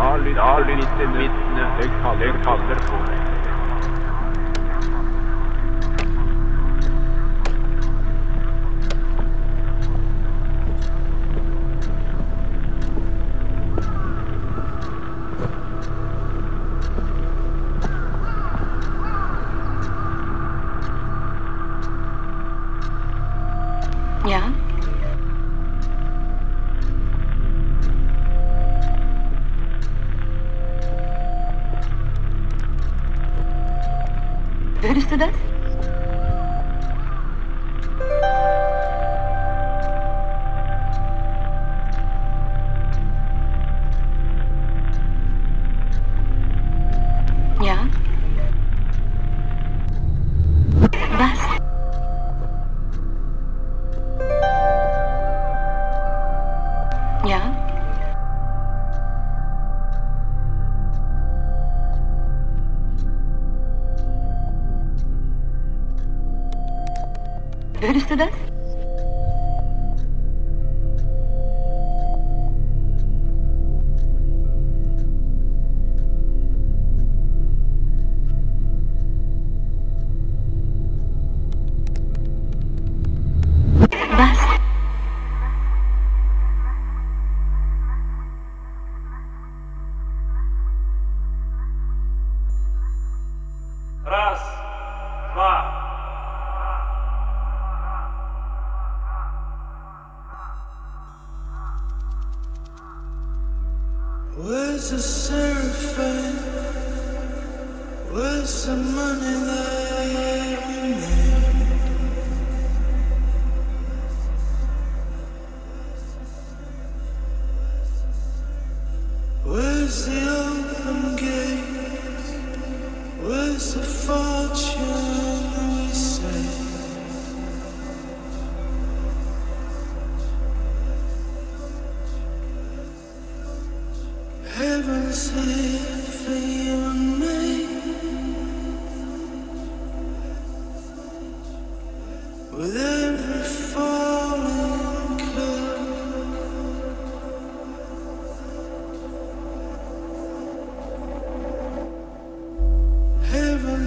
Da lytter lyt, lyt, kaller lyt, lyt, lyt,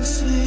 heaven's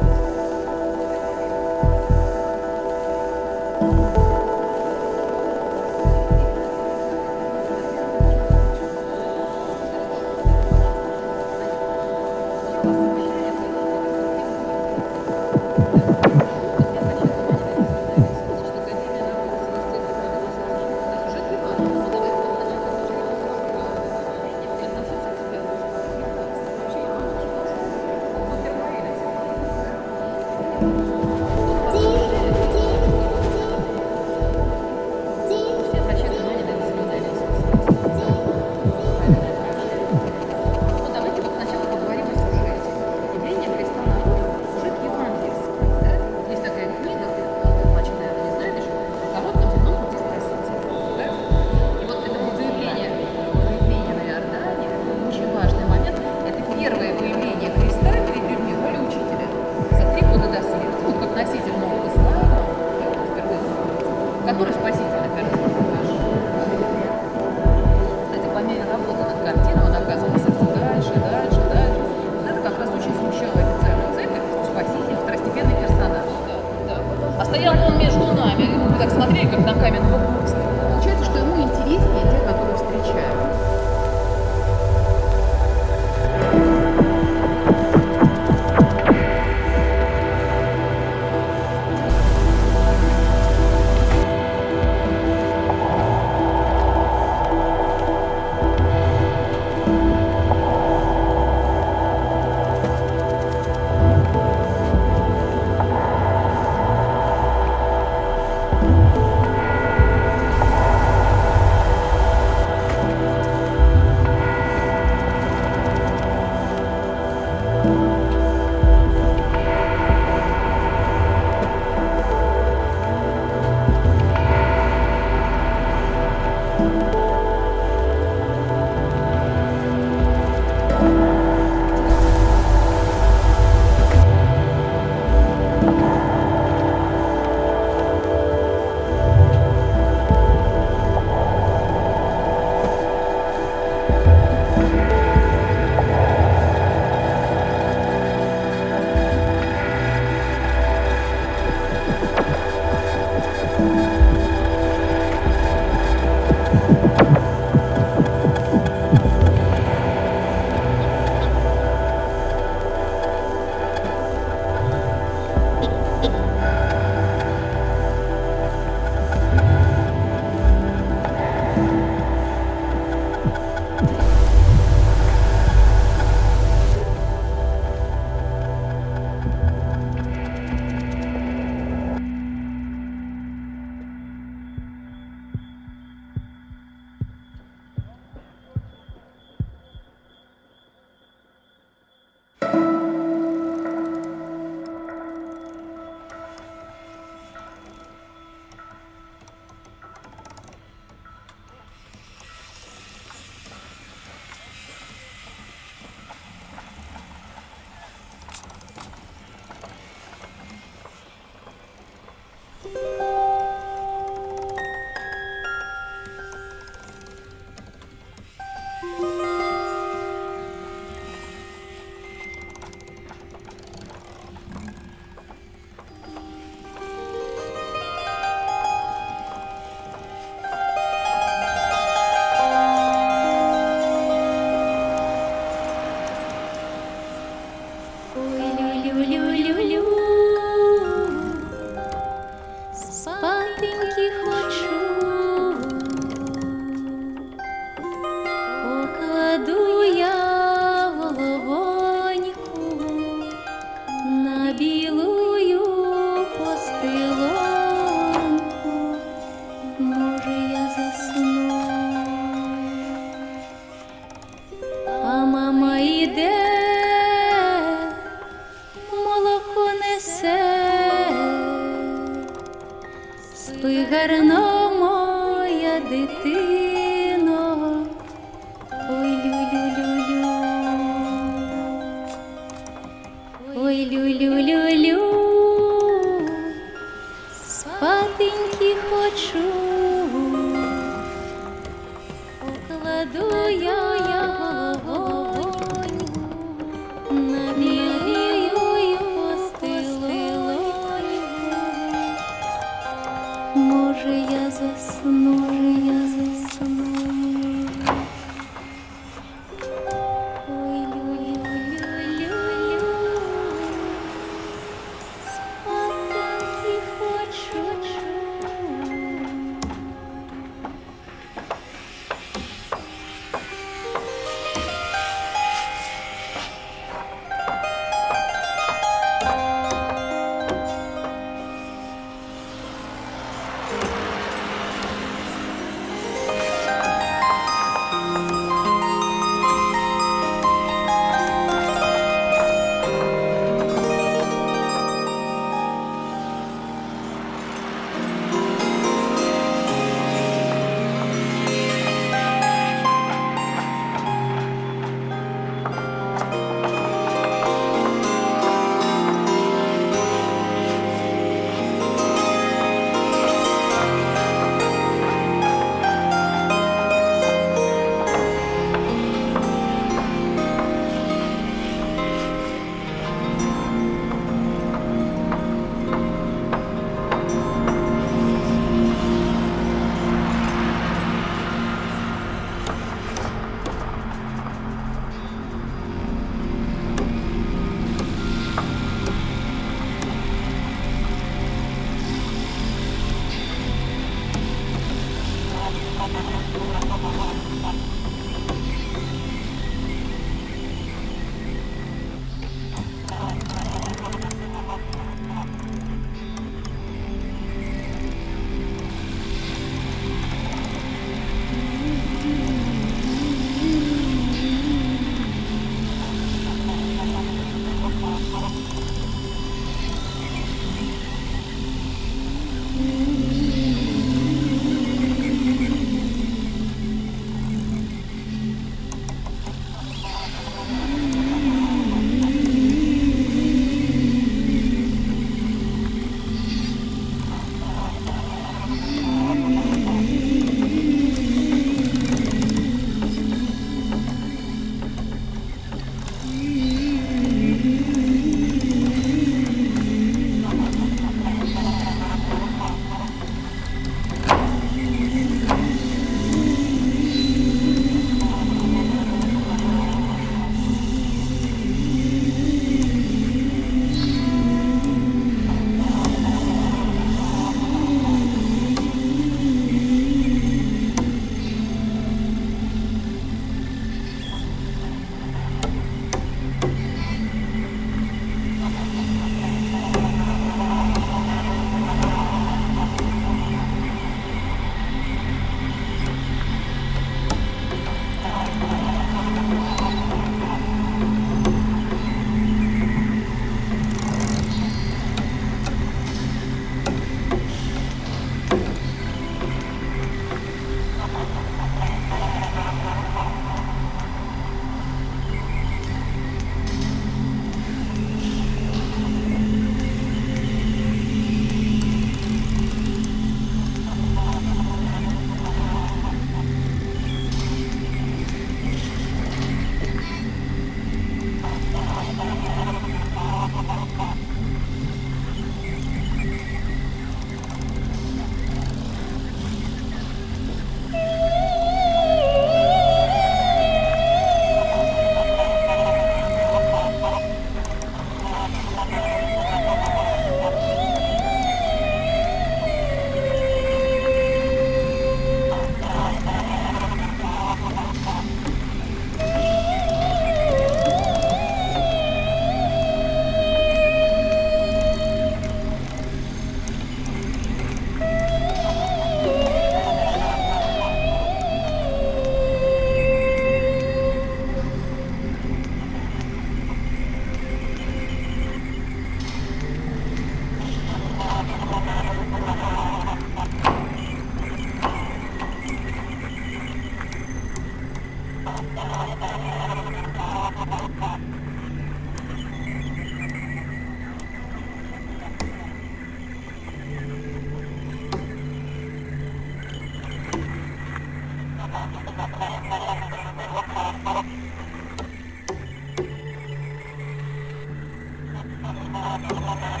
Oh, my God.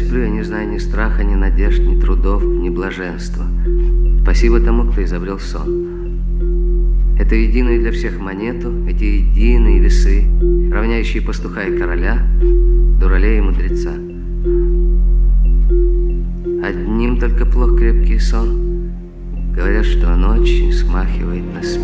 Сплю, я не знаю ни страха, ни надежд, ни трудов, ни блаженства. Спасибо тому, кто изобрел сон. Это единую для всех монету, эти единые весы, равняющие пастуха и короля, дуралея и мудреца. Одним только плох крепкий сон. Говорят, что ночь смахивает на смерть.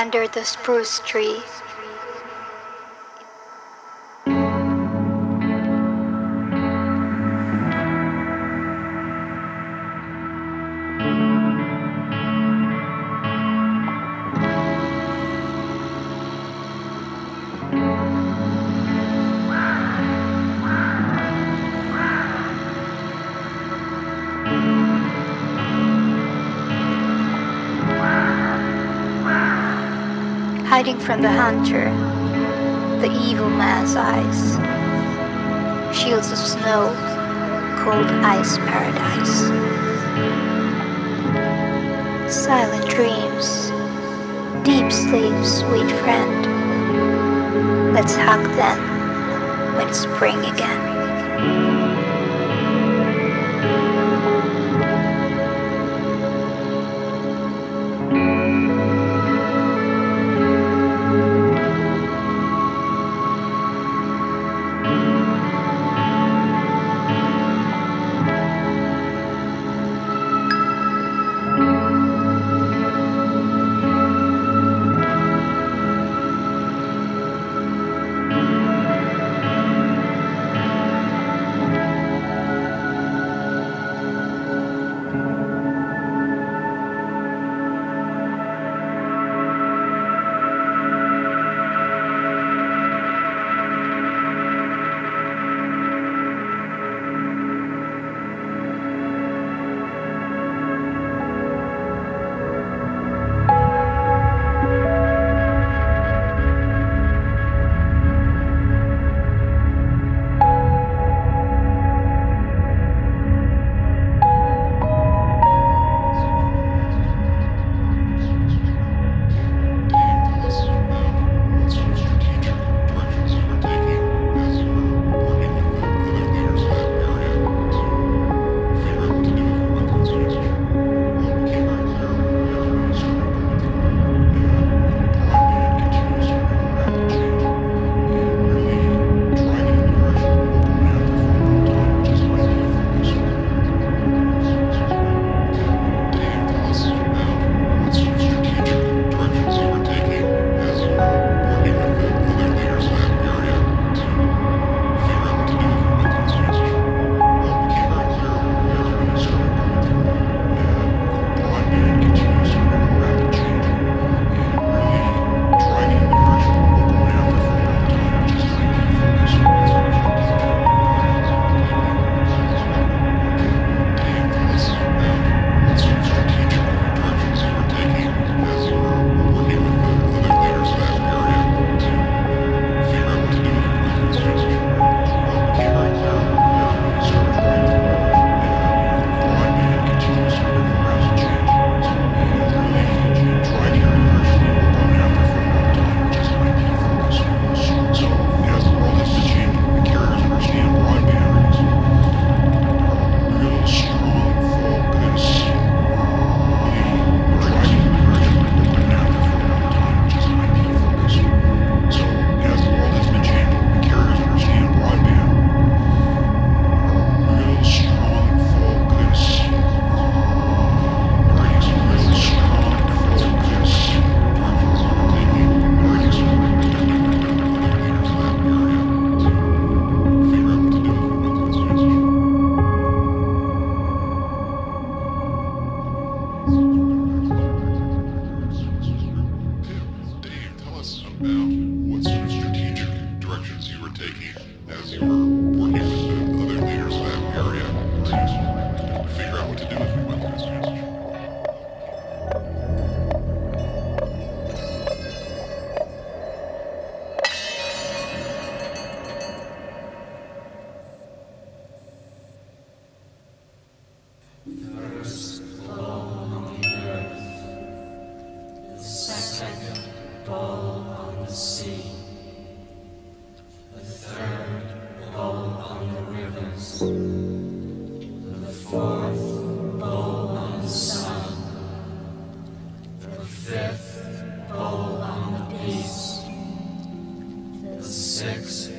Under the spruce tree. Hiding from the hunter, the evil man's eyes, shields of snow, cold ice paradise. Silent dreams, deep sleep, sweet friend. Let's hug then when spring again. Turned gray.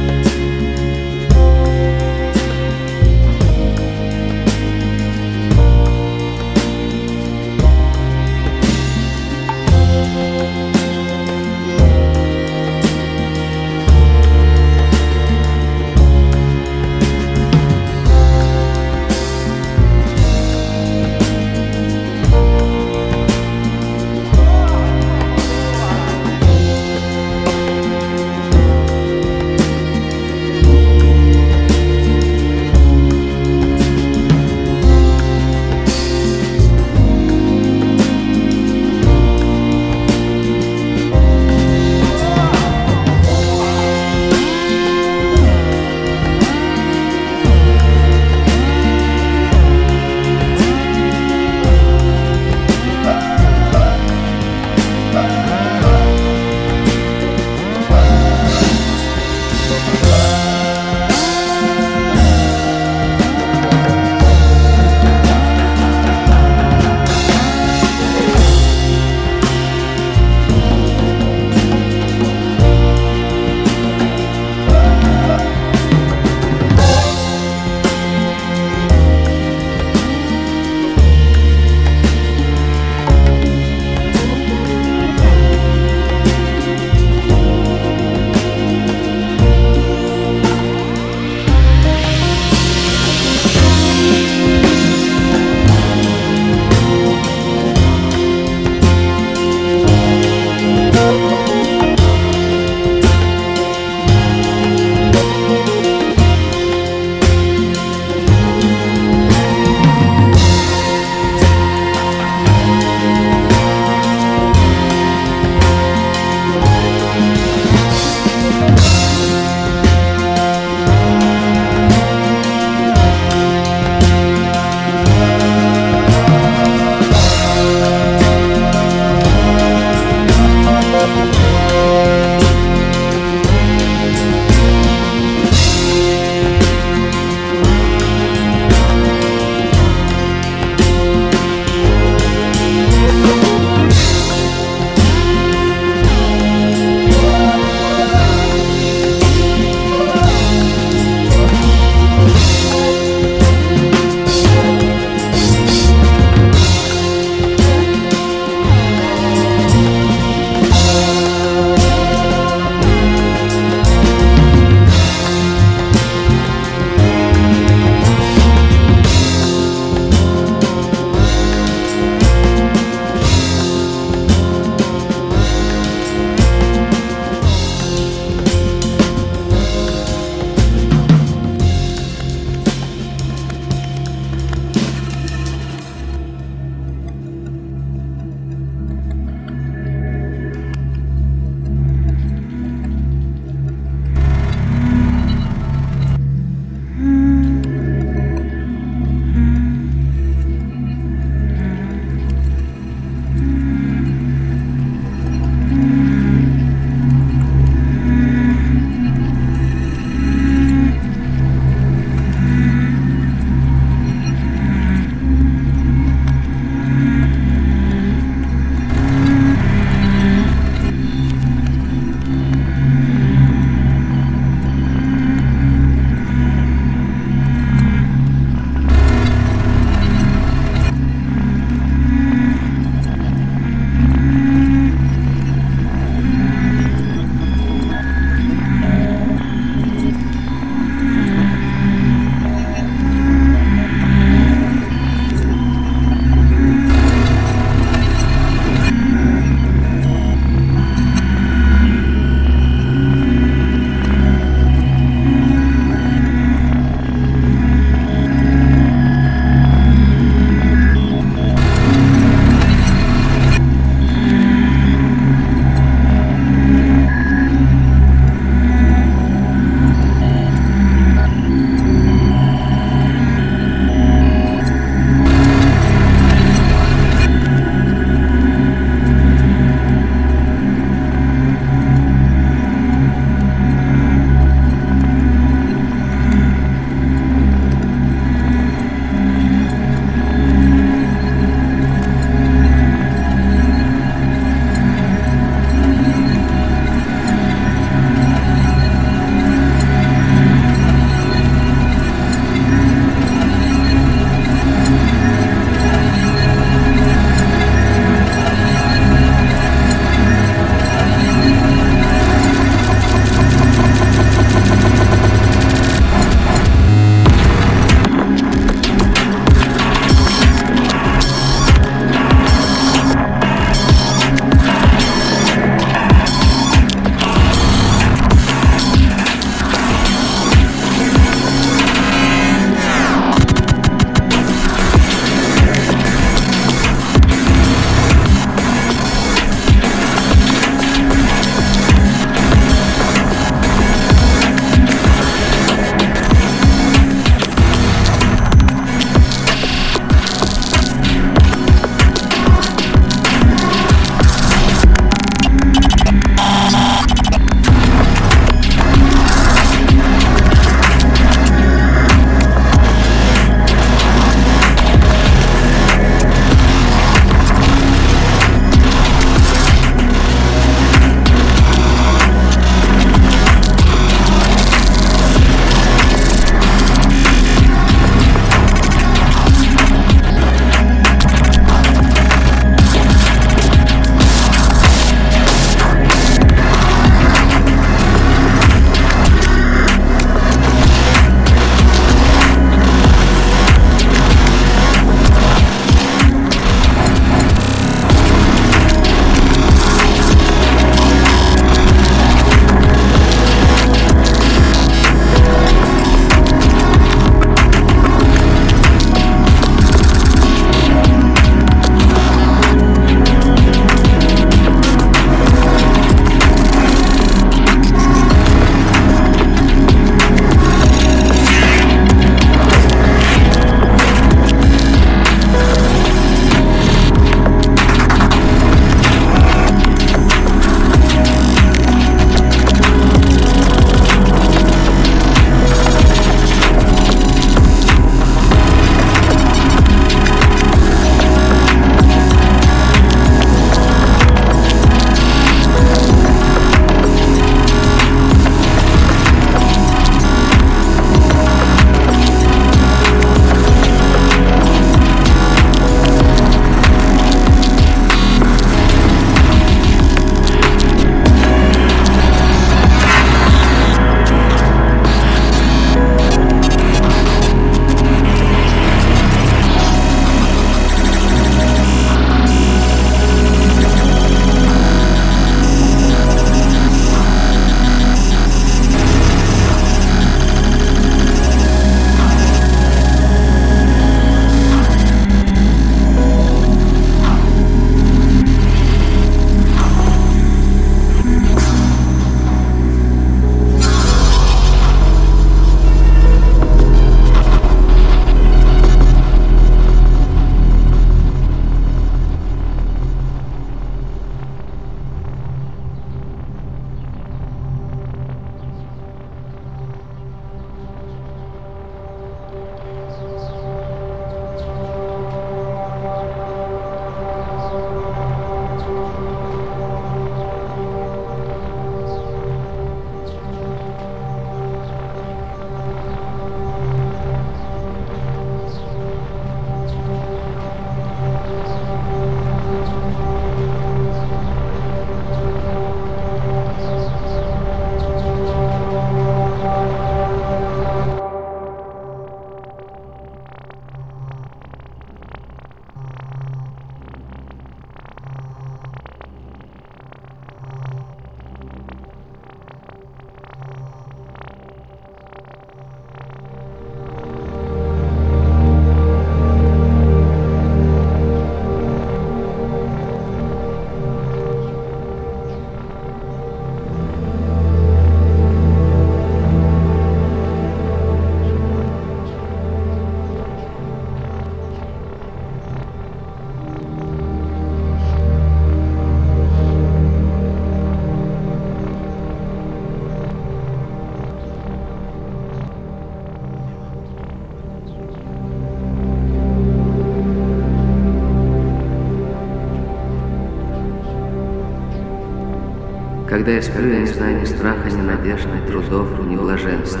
Когда я сплю, я не знаю ни страха, ни надежд, ни трудов, ни блаженства.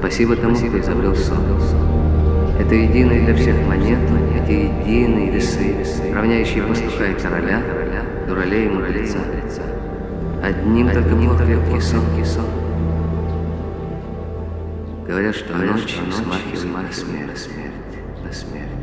Спасибо тому, кто изобрел сон. Это единые для всех монеты, эти единые весы, равняющие пастуха и короля, дуралей и мудреца. Одним только крепкий сон, сон. Говорят, что ночь смахивает на смерть, на смерть,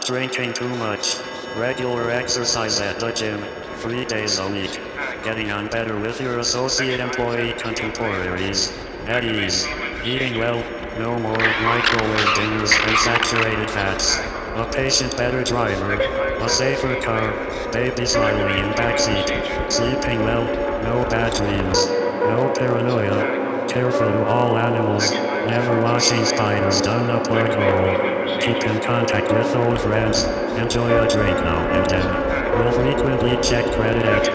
not drinking too much, regular exercise at the gym, three days a week. getting on better with your associate employee contemporaries, at ease, eating well, no more microwave dinners and saturated fats, a patient better driver, a safer car, baby smiling in backseat, sleeping well, no bad dreams, no paranoia, careful all animals, never watching spiders. Down a plug hole, keep in contact with old friends, enjoy a drink now and then, will frequently check credit at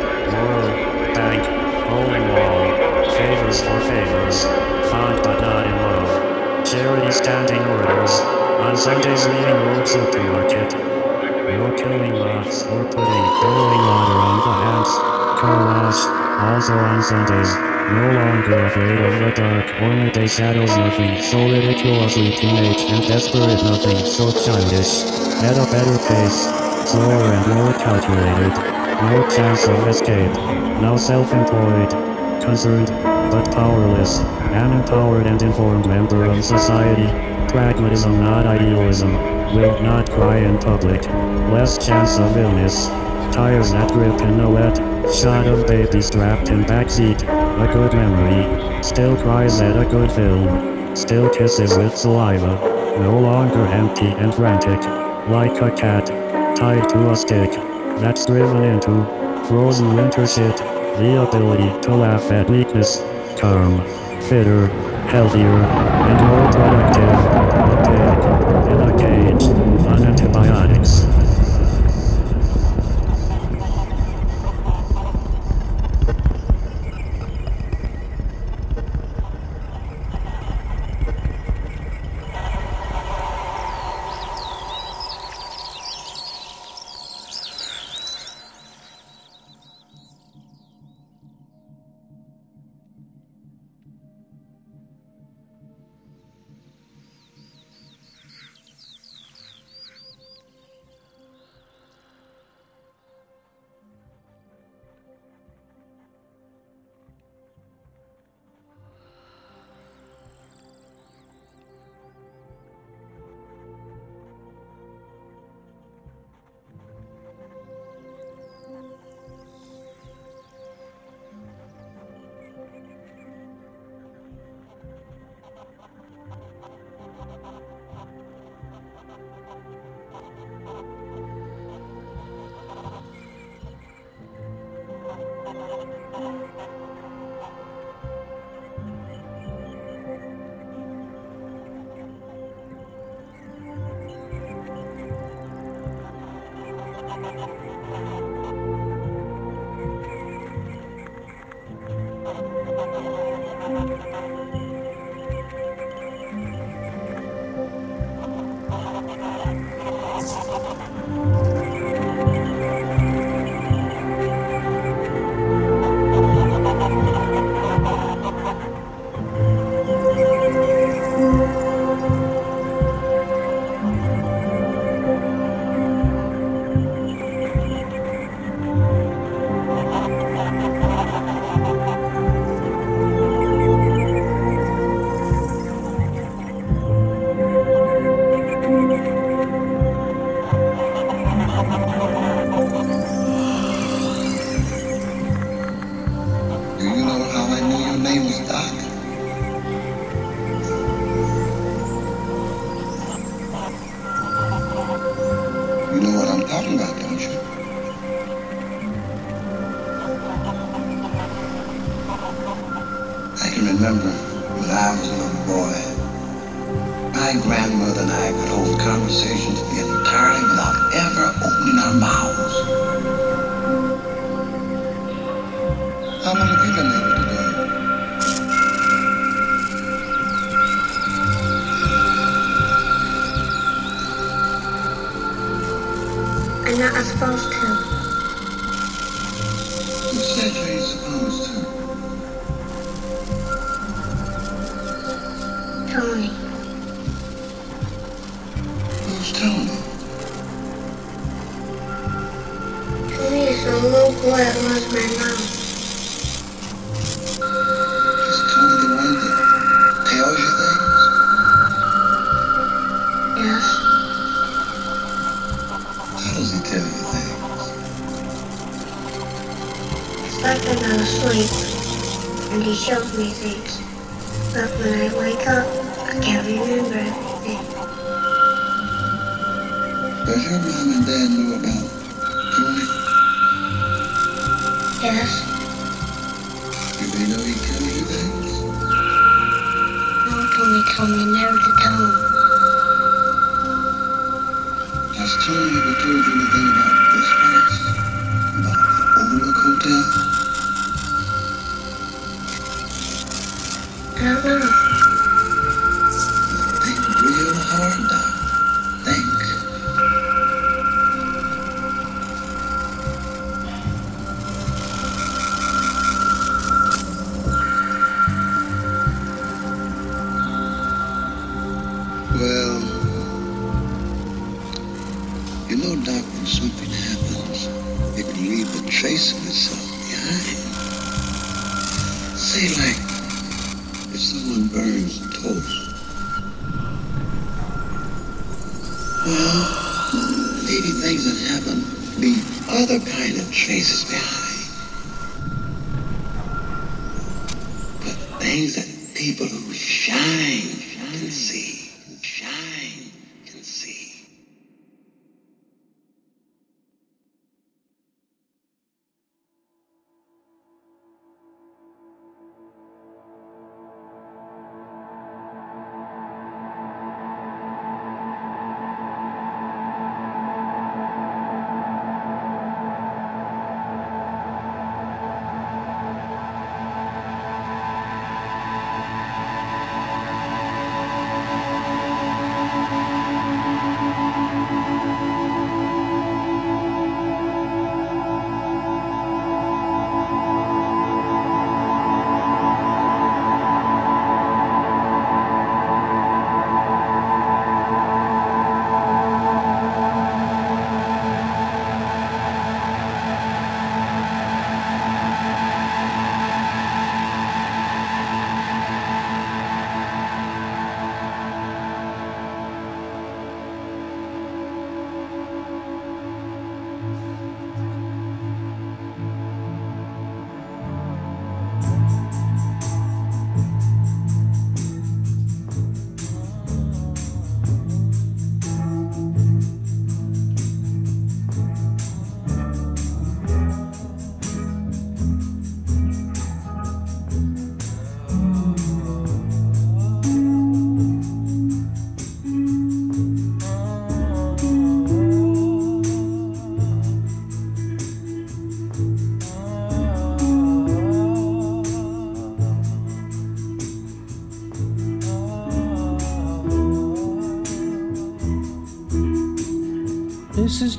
bank, hole in wall, favors for favors, fond but not in love, charity standing orders, on Sundays reading Road Supermarket, no killing moths or putting boiling water on the car wash, also on Sundays, no longer afraid of the dark or midday shadows nothing. So ridiculously teenage and desperate nothing. So childish, at a better pace, slower and more calculated, no chance of escape, now self-employed, concerned, but powerless, an empowered and informed member of society, pragmatism not idealism, will not cry in public, less chance of illness, tires that grip in a wet, shot of baby strapped in backseat, a good memory, still cries at a good film, still kisses with saliva, no longer empty and frantic, like a cat, tied to a stick, that's driven into, frozen winter shit, the ability to laugh at weakness, calm, fitter, healthier, and more productive,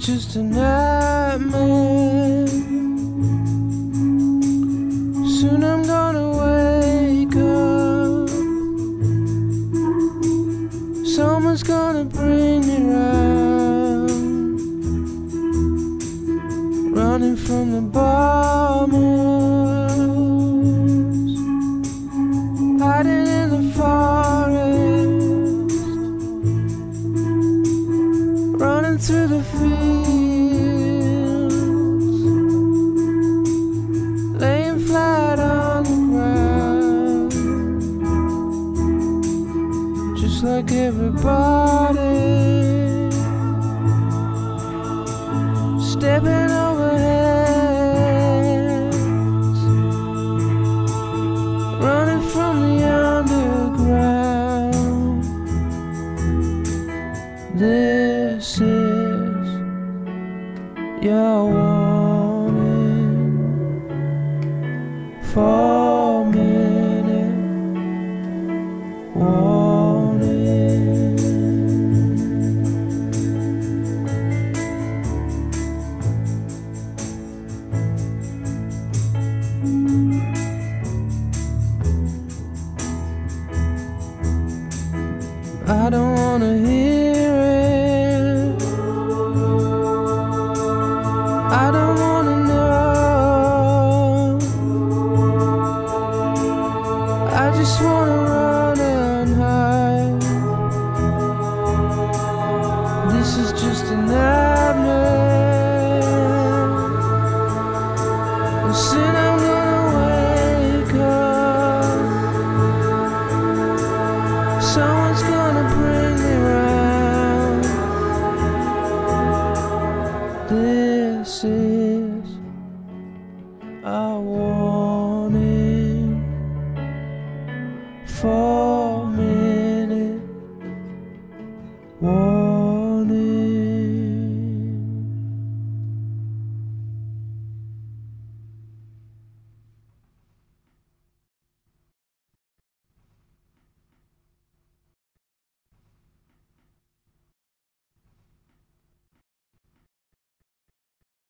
just a